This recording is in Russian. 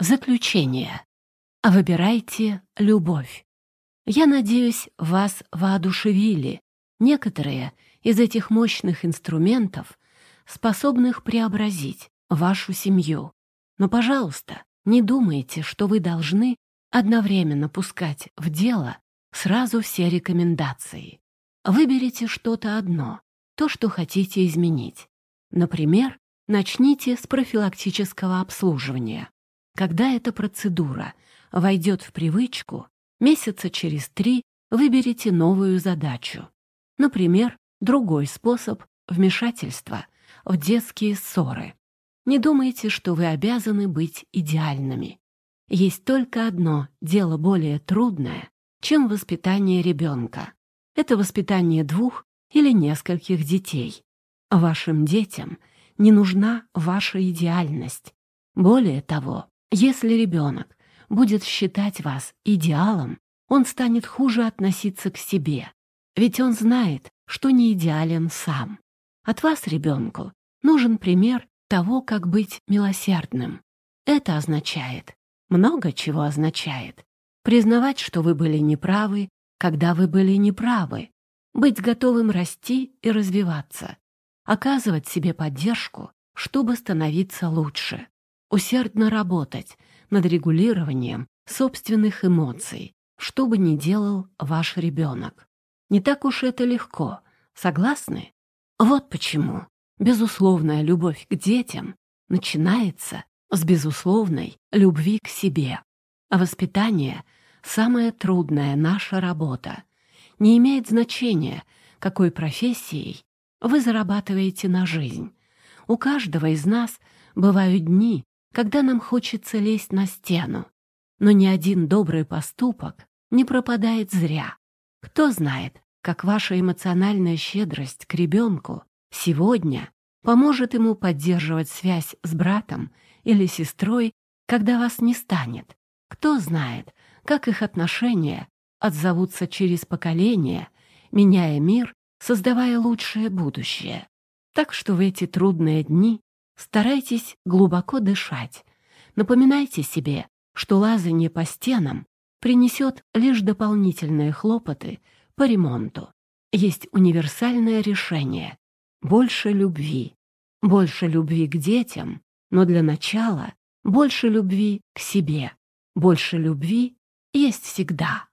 Заключение. Выбирайте любовь. Я надеюсь, вас воодушевили некоторые из этих мощных инструментов, способных преобразить вашу семью. Но, пожалуйста, не думайте, что вы должны одновременно пускать в дело сразу все рекомендации. Выберите что-то одно, то, что хотите изменить. Например, начните с профилактического обслуживания. Когда эта процедура войдет в привычку, месяца через три выберите новую задачу. Например, другой способ вмешательства в детские ссоры. Не думайте, что вы обязаны быть идеальными. Есть только одно дело более трудное, чем воспитание ребенка. Это воспитание двух или нескольких детей. Вашим детям не нужна ваша идеальность. Более того, если ребенок будет считать вас идеалом, он станет хуже относиться к себе, ведь он знает, что не идеален сам. От вас ребенку нужен пример того, как быть милосердным. Это означает, много чего означает. Признавать, что вы были неправы, когда вы были неправы. Быть готовым расти и развиваться. Оказывать себе поддержку, чтобы становиться лучше. Усердно работать над регулированием собственных эмоций, что бы ни делал ваш ребенок. Не так уж это легко, согласны? Вот почему безусловная любовь к детям начинается с безусловной любви к себе. А воспитание — самая трудная наша работа. Не имеет значения, какой профессией вы зарабатываете на жизнь. У каждого из нас бывают дни, когда нам хочется лезть на стену. Но ни один добрый поступок не пропадает зря. Кто знает, как ваша эмоциональная щедрость к ребенку сегодня поможет ему поддерживать связь с братом или сестрой, когда вас не станет. Кто знает, как их отношения отзовутся через поколения, меняя мир, создавая лучшее будущее. Так что в эти трудные дни старайтесь глубоко дышать. Напоминайте себе, что лазание по стенам принесет лишь дополнительные хлопоты по ремонту. Есть универсальное решение — больше любви. Больше любви к детям, но для начала больше любви к себе. Больше любви есть всегда.